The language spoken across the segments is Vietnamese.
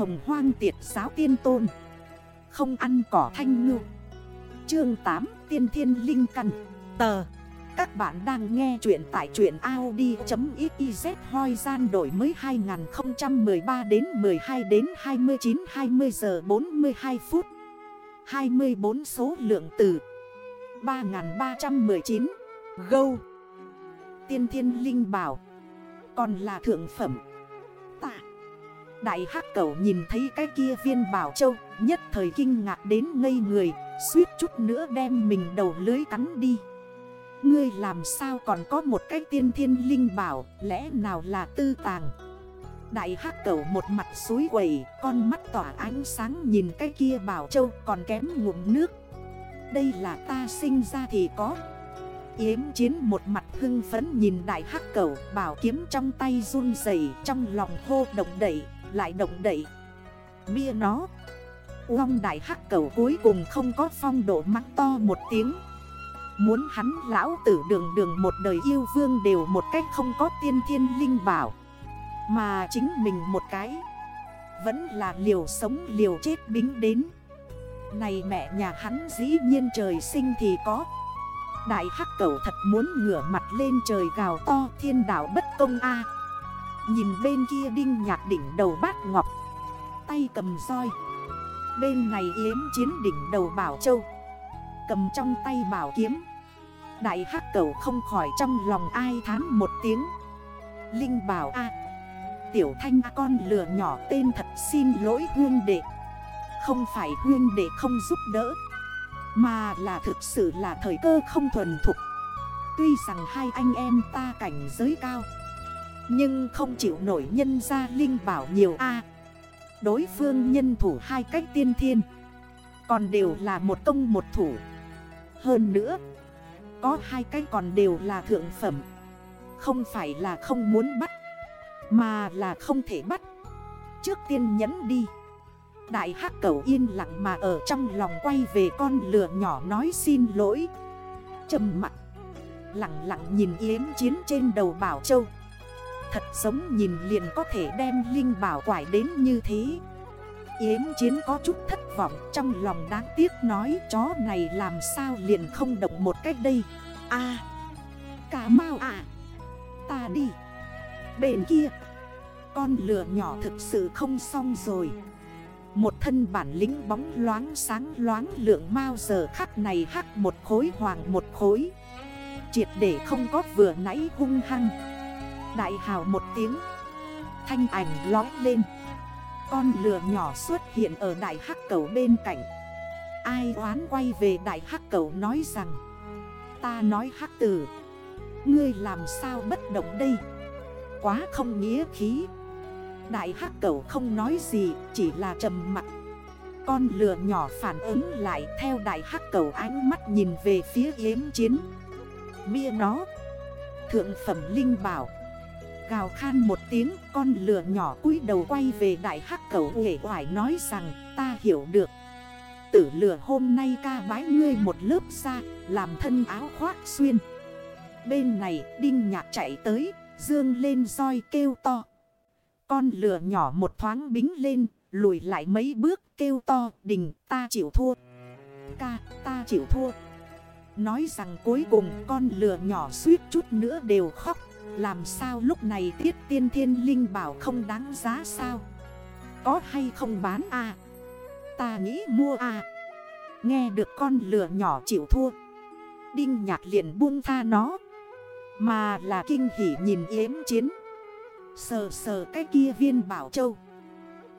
hồng hoang tiệt giáo tiên tôn. Không ăn cỏ thanh ngư. Chương 8 Tiên Thiên Linh Căn. Tờ. Các bạn đang nghe chuyện tại chuyện Audi.xyz hoi gian đổi mới 2013 đến 12 đến 29 20 giờ 42 phút. 24 số lượng từ 3319 Gâu Tiên Thiên Linh Bảo. Còn là thượng phẩm. Đại hắc cẩu nhìn thấy cái kia viên bảo châu, Nhất thời kinh ngạc đến ngây người, Suýt chút nữa đem mình đầu lưới cắn đi. Ngươi làm sao còn có một cái tiên thiên linh bảo, Lẽ nào là tư tàng? Đại hắc cẩu một mặt suối quẩy, Con mắt tỏa ánh sáng nhìn cái kia bảo châu còn kém ngụm nước. Đây là ta sinh ra thì có. Yếm chiến một mặt hưng phấn nhìn đại hắc cẩu, Bảo kiếm trong tay run dày Trong lòng hô động đẩy lại động đẩy Bia nó. Uông đại hắc cẩu cuối cùng không có phong độ mắc to một tiếng. Muốn hắn lão tử đường đường một đời yêu vương đều một cách không có tiên thiên linh bảo. Mà chính mình một cái. Vẫn là liều sống liều chết bính đến. Này mẹ nhà hắn dĩ nhiên trời sinh thì có. Đại hắc cẩu thật muốn ngửa mặt lên trời gào to thiên đảo bất công a. Nhìn bên kia đinh nhạc đỉnh đầu bát ngọc. Tay cầm roi. Bên này yếm chiến đỉnh đầu bảo châu. Cầm trong tay bảo kiếm. Đại hắc cẩu không khỏi trong lòng ai thán một tiếng. Linh bảo a. Tiểu thanh con lừa nhỏ tên thật xin lỗi hương đệ. Không phải hương đệ không giúp đỡ, Mà là thực sự là thời cơ không thuần thục. Tuy rằng hai anh em ta cảnh giới cao nhưng không chịu nổi nhân ra linh bảo nhiều a. Đối phương nhân thủ hai cách tiên thiên. Còn đều là một công một thủ. Hơn nữa, Có hai cách còn đều là thượng phẩm. Không phải là không muốn bắt, Mà là không thể bắt. Trước tiên nhấn đi. Đại hắc cầu yên lặng mà ở trong lòng quay về con lừa nhỏ nói xin lỗi. Trầm mặt, Lặng lặng nhìn yếm chiến trên đầu bảo châu. Thật giống nhìn liền có thể đem Linh bảo quải đến như thế. Yếm chiến có chút thất vọng, Trong lòng đáng tiếc nói, chó này làm sao liền không động một cách đây? A Cả mau à Ta đi. Bên kia, Con lửa nhỏ thực sự không xong rồi. Một thân bản lính bóng loáng sáng loáng lượng mau giờ khắc này hắc một khối, hoàng một khối. Triệt để không có vừa nãy hung hăng. Đại hào một tiếng. Thanh ảnh lói lên. Con lừa nhỏ xuất hiện ở đại hắc cầu bên cạnh. Ai oán quay về đại hắc cầu nói rằng, Ta nói hắc tử, Ngươi làm sao bất động đây? Quá không nghĩa khí. Đại hắc cầu không nói gì, Chỉ là trầm mặt Con lừa nhỏ phản ứng lại Theo đại hắc cầu ánh mắt nhìn về phía yếm chiến. Mia nó, Thượng phẩm linh bảo. Gào khan một tiếng, con lừa nhỏ cúi đầu quay về đại hắc cầu nghệ hoài nói rằng, ta hiểu được. Tử lừa hôm nay ca bái ngươi một lớp xa, làm thân áo khoác xuyên. Bên này, đinh nhạc chạy tới, dương lên roi kêu to. Con lừa nhỏ một thoáng bính lên, lùi lại mấy bước kêu to, đình, ta chịu thua. Ca, ta chịu thua. Nói rằng cuối cùng, con lừa nhỏ suýt chút nữa đều khóc làm sao lúc này tiết tiên thiên linh bảo không đáng giá sao? Có hay không bán à? Ta nghĩ mua à. Nghe được con lửa nhỏ chịu thua. Đinh nhạc liền buông tha nó. Mà là kinh hỉ nhìn yếm chiến. Sờ sờ cái kia viên bảo châu.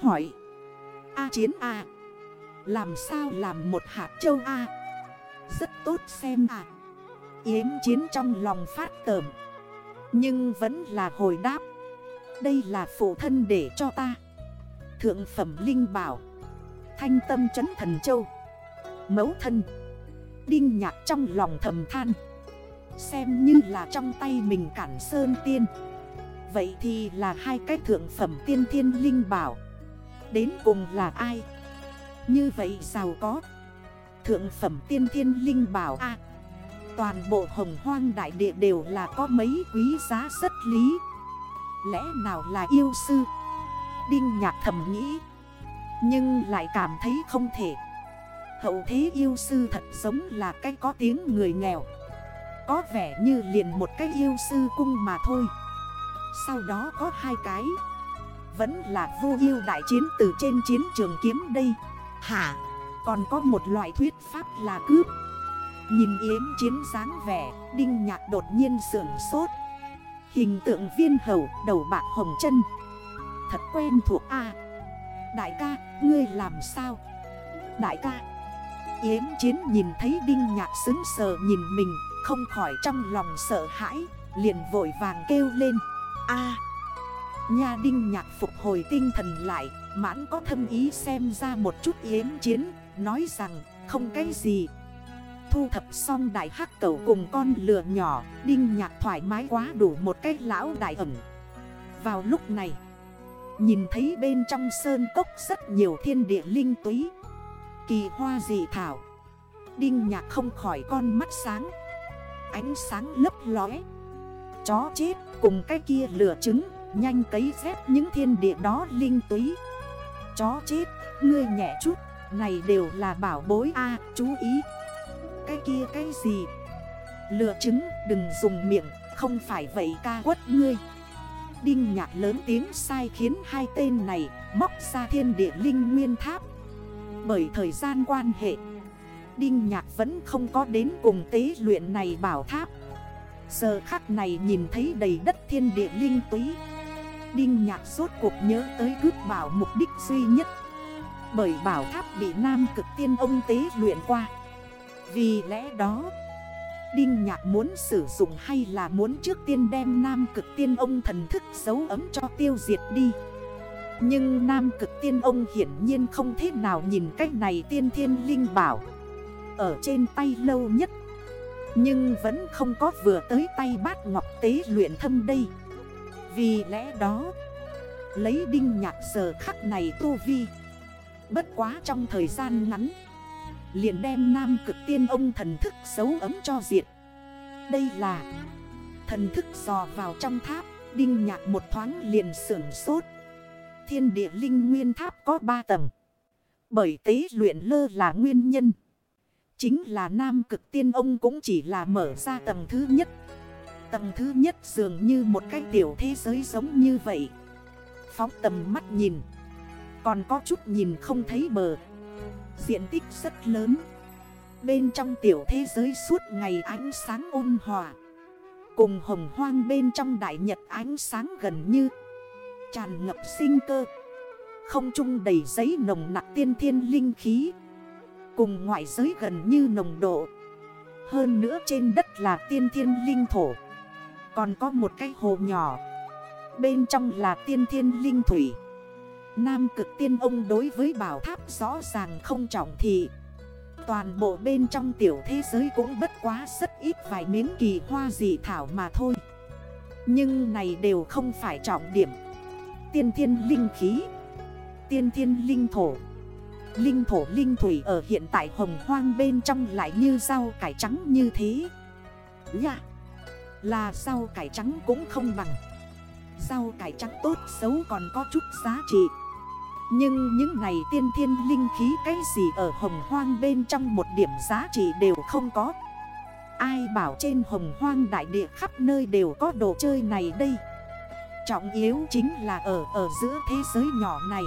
Hỏi. A chiến à. Làm sao làm một hạt châu a Rất tốt xem à. Yếm chiến trong lòng phát tờm nhưng vẫn là hồi đáp. Đây là phụ thân để cho ta. Thượng phẩm linh bảo. Thanh tâm chấn thần châu. Mấu thân. Đinh nhạc trong lòng thầm than. Xem như là trong tay mình cản sơn tiên. Vậy thì là hai cái thượng phẩm tiên thiên linh bảo. Đến cùng là ai? Như vậy sao có? Thượng phẩm tiên thiên linh bảo A. Toàn bộ hồng hoang đại địa đều là có mấy quý giá rất lý. Lẽ nào là yêu sư? Đinh nhạc thầm nghĩ, Nhưng lại cảm thấy không thể. Hậu thế yêu sư thật giống là cái có tiếng người nghèo. Có vẻ như liền một cái yêu sư cung mà thôi. Sau đó có hai cái. Vẫn là vô yêu đại chiến từ trên chiến trường kiếm đây. Hả? Còn có một loại thuyết pháp là cướp. Nhìn yếm chiến dáng vẻ Đinh nhạc đột nhiên sưởng sốt. Hình tượng viên hầu đầu bạc hồng chân. Thật quen thuộc a. Đại ca, ngươi làm sao? Đại ca. Yếm chiến nhìn thấy đinh nhạc xứng sờ nhìn mình Không khỏi trong lòng sợ hãi Liền vội vàng kêu lên. A. À, Nha đinh nhạc phục hồi tinh thần lại Mãn có thâm ý xem ra một chút yếm chiến Nói rằng không cái gì Thu thập xong đại hắc cầu cùng con lừa nhỏ, Đinh nhạc thoải mái quá đủ một cái lão đại ẩn Vào lúc này, Nhìn thấy bên trong sơn cốc rất nhiều thiên địa linh túy, Kỳ hoa dị thảo. Đinh nhạc không khỏi con mắt sáng, Ánh sáng lấp lóe. Chó chết cùng cái kia lửa trứng, Nhanh cấy dép những thiên địa đó linh túy. Chó chết, Ngươi nhẹ chút, Này đều là bảo bối A, chú ý. Cái kia cái gì? Lừa trứng đừng dùng miệng, Không phải vậy ca quất ngươi. Đinh nhạc lớn tiếng sai khiến hai tên này Móc ra thiên địa linh nguyên tháp. Bởi thời gian quan hệ, Đinh nhạc vẫn không có đến cùng tế luyện này bảo tháp. Giờ khắc này nhìn thấy đầy đất thiên địa linh túy. Đinh nhạc suốt cuộc nhớ tới cướp bảo mục đích duy nhất. Bởi bảo tháp bị nam cực tiên ông tế luyện qua. Vì lẽ đó, Đinh nhạc muốn sử dụng hay là muốn trước tiên đem nam cực tiên ông thần thức dấu ấm cho tiêu diệt đi. Nhưng nam cực tiên ông hiển nhiên không thế nào nhìn cách này, tiên thiên linh bảo. Ở trên tay lâu nhất, Nhưng vẫn không có vừa tới tay bát ngọc tế luyện thâm đây. Vì lẽ đó, Lấy đinh nhạc giờ khắc này tu vi. Bất quá trong thời gian ngắn Liền đem nam cực tiên ông thần thức xấu ấm cho diệt. Đây là Thần thức dò vào trong tháp, Đinh nhạc một thoáng liền sưởng sốt. Thiên địa linh nguyên tháp có 3 tầng. Bởi tế luyện lơ là nguyên nhân. Chính là nam cực tiên ông cũng chỉ là mở ra tầng thứ nhất. Tầng thứ nhất dường như một cái tiểu thế giới giống như vậy. Phóng tầm mắt nhìn. Còn có chút nhìn không thấy bờ. Diện tích rất lớn. Bên trong tiểu thế giới suốt ngày ánh sáng ôn hòa. Cùng hồng hoang bên trong đại nhật ánh sáng gần như Tràn ngập sinh cơ. Không trung đầy giấy nồng nặc tiên thiên linh khí. Cùng ngoại giới gần như nồng độ. Hơn nữa trên đất là tiên thiên linh thổ. Còn có một cái hồ nhỏ. Bên trong là tiên thiên linh thủy. Nam cực tiên ông đối với bảo tháp rõ ràng không trọng thị. Toàn bộ bên trong tiểu thế giới cũng bất quá rất ít vài miếng kỳ hoa dị thảo mà thôi. Nhưng này đều không phải trọng điểm. Tiên thiên linh khí, Tiên thiên linh thổ Linh thổ linh thủy ở hiện tại hồng hoang bên trong lại như rau cải trắng như thế. Nha Là rau cải trắng cũng không bằng. Rau cải trắng tốt xấu còn có chút giá trị nhưng những này tiên thiên linh khí cái gì ở hồng hoang bên trong một điểm giá trị đều không có. Ai bảo trên hồng hoang đại địa khắp nơi đều có đồ chơi này đây? Trọng yếu chính là ở ở giữa thế giới nhỏ này,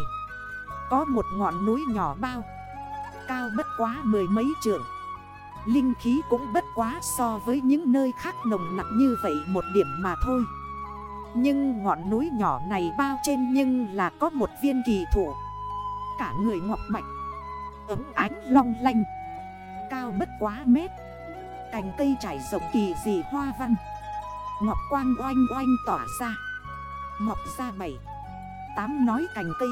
Có một ngọn núi nhỏ bao, Cao bất quá mười mấy trượng. Linh khí cũng bất quá so với những nơi khác nồng nặng như vậy một điểm mà thôi nhưng ngọn núi nhỏ này bao trên nhưng là có một viên kỳ thủ. Cả người ngọc bạch, Ấm ánh long lanh, Cao bất quá mét. Cành cây trải rộng kỳ dị hoa văn. Ngọc quang oanh oanh tỏa ra. Mọc ra bảy, Tám nói cành cây.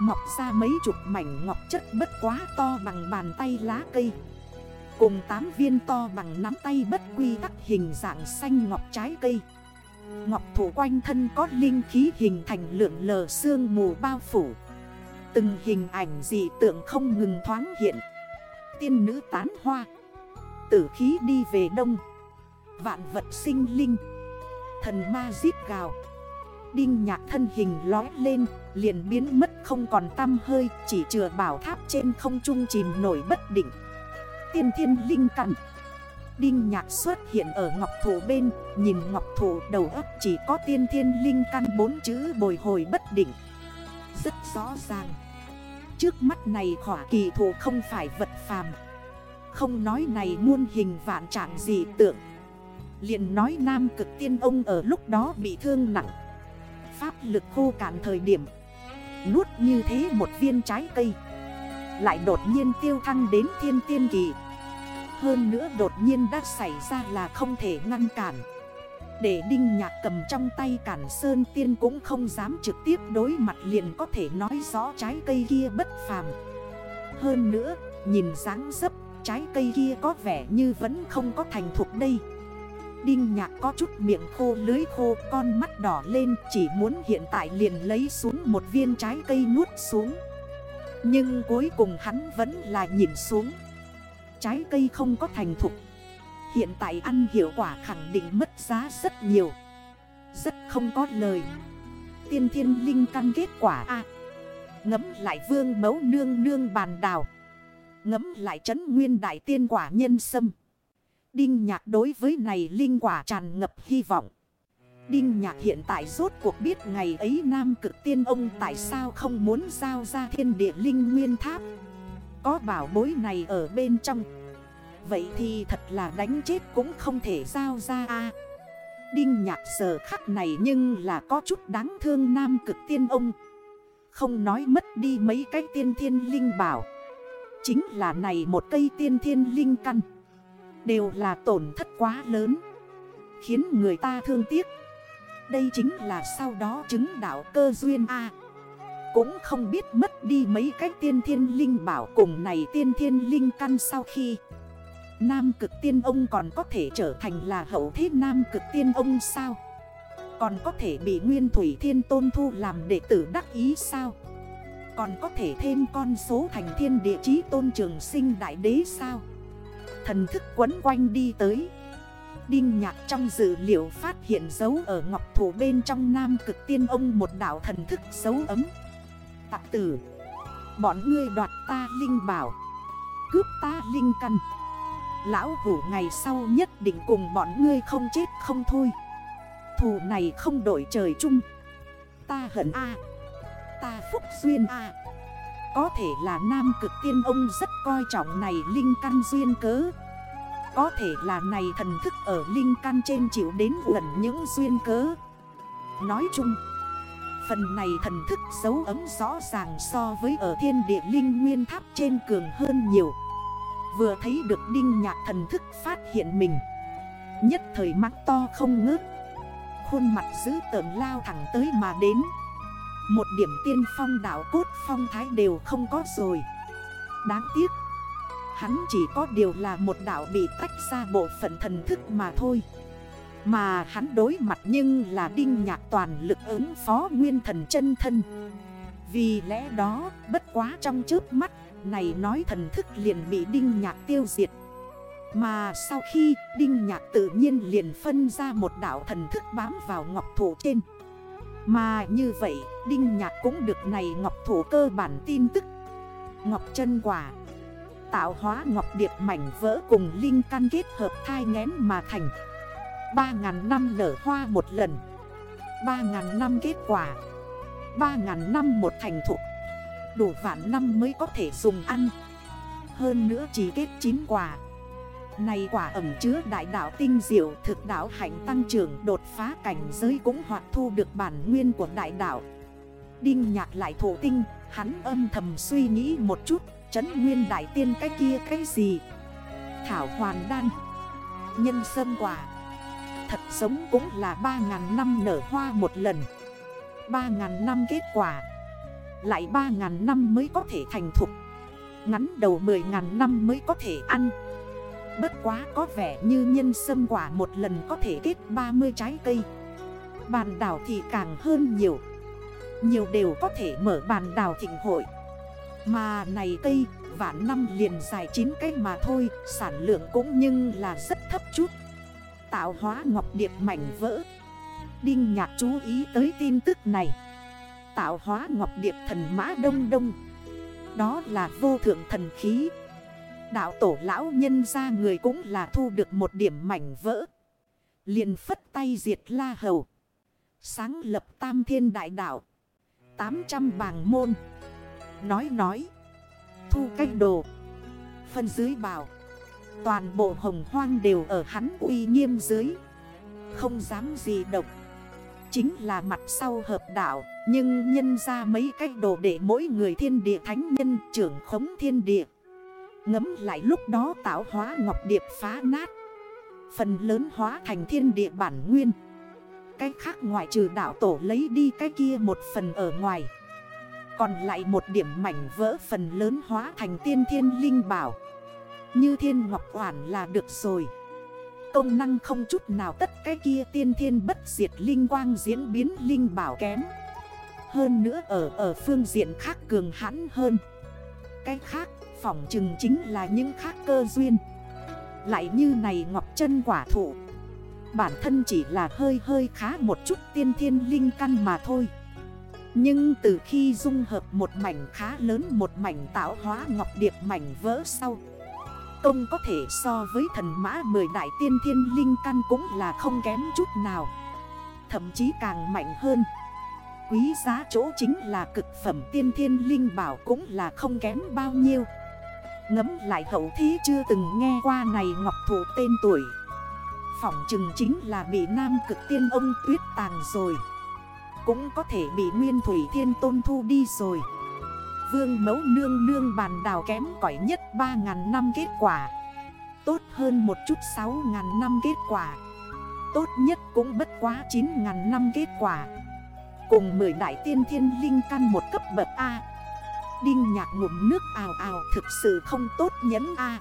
Mọc ra mấy chục mảnh ngọc chất bất quá to bằng bàn tay lá cây. Cùng tám viên to bằng nắm tay bất quy tắc hình dạng xanh ngọc trái cây. Ngọc thủ quanh thân có linh khí hình thành lượng lờ sương mù bao phủ. Từng hình ảnh dị tượng không ngừng thoáng hiện. Tiên nữ tán hoa. Tử khí đi về đông. Vạn vật sinh linh. Thần ma giết gào. Đinh nhạc thân hình lói lên, Liền biến mất không còn tăm hơi, Chỉ chừa bảo tháp trên không trung chìm nổi bất định. Tiên thiên linh cằn Đinh nhạc xuất hiện ở ngọc thủ bên, Nhìn ngọc thủ đầu ấp chỉ có tiên thiên linh căn bốn chữ bồi hồi bất định. Rất rõ ràng. Trước mắt này khỏa kỳ thủ không phải vật phàm. Không nói này muôn hình vạn trạng gì tượng. Liền nói nam cực tiên ông ở lúc đó bị thương nặng. Pháp lực khô cạn thời điểm. Nuốt như thế một viên trái cây. Lại đột nhiên tiêu thăng đến thiên tiên kỳ. Hơn nữa đột nhiên đã xảy ra là không thể ngăn cản. Để Đinh Nhạc cầm trong tay cản Sơn Tiên cũng không dám trực tiếp đối mặt liền có thể nói rõ trái cây kia bất phàm. Hơn nữa, nhìn dáng dấp, trái cây kia có vẻ như vẫn không có thành thục đây. Đinh nhạc có chút miệng khô lưới khô con mắt đỏ lên Chỉ muốn hiện tại liền lấy xuống một viên trái cây nuốt xuống. Nhưng cuối cùng hắn vẫn là nhìn xuống. Trái cây không có thành thục. Hiện tại ăn hiệu quả khẳng định mất giá rất nhiều. Rất không có lời. Tiên thiên linh căn kết quả A. Ngấm lại vương mấu nương nương bàn đào Ngấm lại trấn nguyên đại tiên quả nhân sâm. Đinh nhạc đối với này linh quả tràn ngập hy vọng. Đinh nhạc hiện tại rốt cuộc biết ngày ấy nam cực tiên ông tại sao không muốn giao ra thiên địa linh nguyên tháp. Có bảo bối này ở bên trong. Vậy thì thật là đánh chết cũng không thể giao ra a Đinh nhạc sở khắc này nhưng là có chút đáng thương nam cực tiên ông. Không nói mất đi mấy cái tiên thiên linh bảo. Chính là này một cây tiên thiên linh căn. Đều là tổn thất quá lớn Khiến người ta thương tiếc Đây chính là sau đó chứng đạo cơ duyên A cũng không biết mất đi mấy cái tiên thiên linh bảo cùng này tiên thiên linh căn sau khi Nam cực tiên ông còn có thể trở thành là hậu thế nam cực tiên ông sao? Còn có thể bị nguyên thủy thiên tôn thu làm đệ tử đắc ý sao? Còn có thể thêm con số thành thiên địa chí tôn trường sinh đại đế sao? Thần thức quấn quanh đi tới. Đinh nhạc trong dữ liệu phát hiện dấu ở ngọc thủ bên trong nam cực tiên ông một đảo thần thức dấu ấm tạ tử. Bọn ngươi đoạt ta linh bảo, Cướp ta linh căn. Lão hủ ngày sau nhất định cùng bọn ngươi không chết không thôi. Thù này không đổi trời chung. Ta hận A. Ta phúc duyên A. Có thể là nam cực tiên ông rất coi trọng này linh căn duyên cớ. Có thể là này thần thức ở linh căn trên chịu đến gần những duyên cớ. Nói chung Phần này thần thức dấu ấm rõ ràng so với ở thiên địa linh nguyên tháp trên cường hơn nhiều. Vừa thấy được đinh nhạc thần thức phát hiện mình. Nhất thời mắt to không ngớt. Khuôn mặt giữ tợn lao thẳng tới mà đến. Một điểm tiên phong đảo cốt phong thái đều không có rồi. Đáng tiếc, Hắn chỉ có điều là một đảo bị tách ra bộ phận thần thức mà thôi. Mà hắn đối mặt nhưng là đinh nhạc toàn lực ứng phó nguyên thần chân thân. Vì lẽ đó bất quá trong trước mắt Này nói thần thức liền bị đinh nhạc tiêu diệt. Mà sau khi đinh nhạc tự nhiên liền phân ra một đảo thần thức bám vào ngọc thủ trên. Mà như vậy, Đinh Nhạc cũng được này Ngọc Thủ cơ bản tin tức. Ngọc chân quả Tạo hóa Ngọc Điệp mảnh vỡ cùng Linh căn kết hợp thai ngén mà thành. 3.000 năm nở hoa một lần. 3.000 năm kết quả. 3.000 năm một thành thục. Đủ vạn năm mới có thể dùng ăn. Hơn nữa chỉ kết 9 quả. Này quả ẩm chứa đại đảo tinh diệu thực đảo hạnh tăng trưởng đột phá cảnh giới cũng hoạt thu được bản nguyên của đại đảo Đinh nhạc lại thổ tinh, hắn âm thầm suy nghĩ một chút, chấn nguyên đại tiên cái kia cái gì. Thảo hoàn đan, nhân sâm quả, thật sống cũng là 3.000 năm nở hoa một lần. 3.000 năm kết quả, lại 3.000 năm mới có thể thành thục. Ngắn đầu 10.000 năm mới có thể ăn. Bất quá có vẻ như nhân sâm quả một lần có thể kết 30 trái cây Bàn đảo thì càng hơn nhiều Nhiều đều có thể mở bàn đảo thịnh hội Mà này cây vạn năm liền dài 9 cái mà thôi Sản lượng cũng nhưng là rất thấp chút Tạo hóa ngọc điệp mảnh vỡ. Đinh nhạc chú ý tới tin tức này. Tạo hóa ngọc điệp thần mã đông đông. Đó là vô thượng thần khí. Đạo tổ lão nhân ra người cũng là thu được một điểm mảnh vỡ. Liền phất tay diệt la hầu. Sáng lập tam thiên đại đạo. 800 bảng môn. Nói nói. Thu cách đồ. Phân dưới bảo Toàn bộ hồng hoang đều ở hắn uy nghiêm dưới. Không dám gì độc Chính là mặt sau hợp đạo, Nhưng nhân ra mấy cách đồ để mỗi người thiên địa thánh nhân, trưởng khống thiên địa. Ngấm lại lúc đó tạo hóa ngọc điệp phá nát. Phần lớn hóa thành thiên địa bản nguyên. Cái khác ngoại trừ đạo tổ lấy đi cái kia một phần ở ngoài. Còn lại một điểm mảnh vỡ phần lớn hóa thành tiên thiên linh bảo. Như thiên ngọc hoàn là được rồi. Công năng không chút nào tất cái kia tiên thiên bất diệt linh quang diễn biến linh bảo kém. Hơn nữa ở ở phương diện khác cường hãn hơn. Cái khác, phỏng chừng chính là những khác cơ duyên. Lại như này ngọc chân quả thụ. Bản thân chỉ là hơi hơi khá một chút tiên thiên linh căn mà thôi. Nhưng từ khi dung hợp một mảnh khá lớn một mảnh tạo hóa ngọc điệp mảnh vỡ sau Công có thể so với thần mã 10 đại tiên thiên linh căn cũng là không kém chút nào. Thậm chí càng mạnh hơn. Quý giá chỗ chính là cực phẩm tiên thiên linh bảo cũng là không kém bao nhiêu. Ngấm lại hậu thí chưa từng nghe qua này ngọc thủ tên tuổi. Phỏng chừng chính là bị nam cực tiên ông tuyết tàng rồi. Cũng có thể bị nguyên thủy thiên tôn thu đi rồi. Vương mẫu nương nương bàn đào kém cỏi nhất 3.000 năm kết quả. Tốt hơn một chút 6.000 năm kết quả. Tốt nhất cũng bất quá 9.000 năm kết quả. Cùng 10 đại tiên thiên linh căn một cấp bậc A. Đinh nhạc ngụm nước ào ào thực sự không tốt nhấn A.